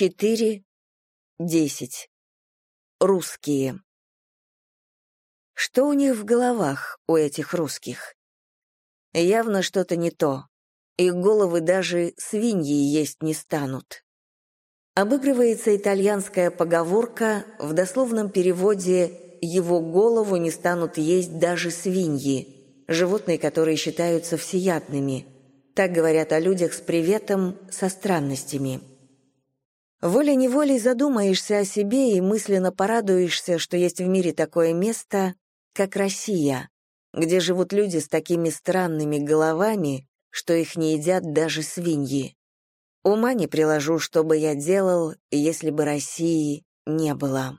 четыре, десять. Русские. Что у них в головах, у этих русских? Явно что-то не то. Их головы даже свиньи есть не станут. Обыгрывается итальянская поговорка, в дословном переводе «его голову не станут есть даже свиньи», животные, которые считаются всеядными. Так говорят о людях с приветом, со странностями. Волей-неволей задумаешься о себе и мысленно порадуешься, что есть в мире такое место, как Россия, где живут люди с такими странными головами, что их не едят даже свиньи. Ума не приложу, что бы я делал, если бы России не было.